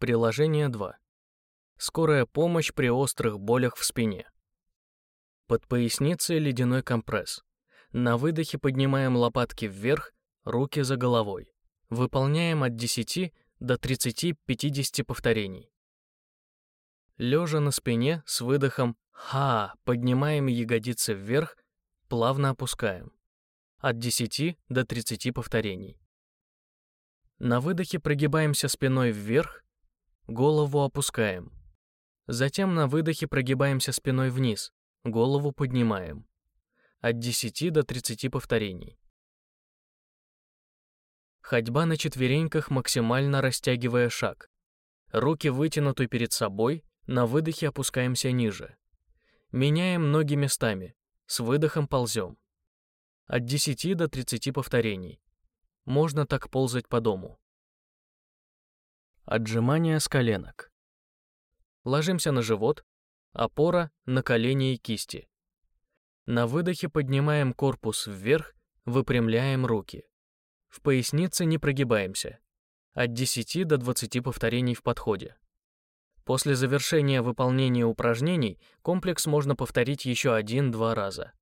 Приложение 2. Скорая помощь при острых болях в спине. Под поясницей ледяной компресс. На выдохе поднимаем лопатки вверх, руки за головой. Выполняем от 10 до 30-50 повторений. Лежа на спине с выдохом «ха» поднимаем ягодицы вверх, плавно опускаем. От 10 до 30 повторений. На выдохе прогибаемся спиной вверх, голову опускаем. Затем на выдохе прогибаемся спиной вниз, голову поднимаем. От 10 до 30 повторений. Ходьба на четвереньках, максимально растягивая шаг. Руки вытянуты перед собой, на выдохе опускаемся ниже. Меняем ноги местами, с выдохом ползем. От 10 до 30 повторений. Можно так ползать по дому. Отжимания с коленок. Ложимся на живот, опора на колени и кисти. На выдохе поднимаем корпус вверх, выпрямляем руки. В пояснице не прогибаемся. От 10 до 20 повторений в подходе. После завершения выполнения упражнений комплекс можно повторить еще один-два раза.